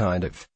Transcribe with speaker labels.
Speaker 1: kind of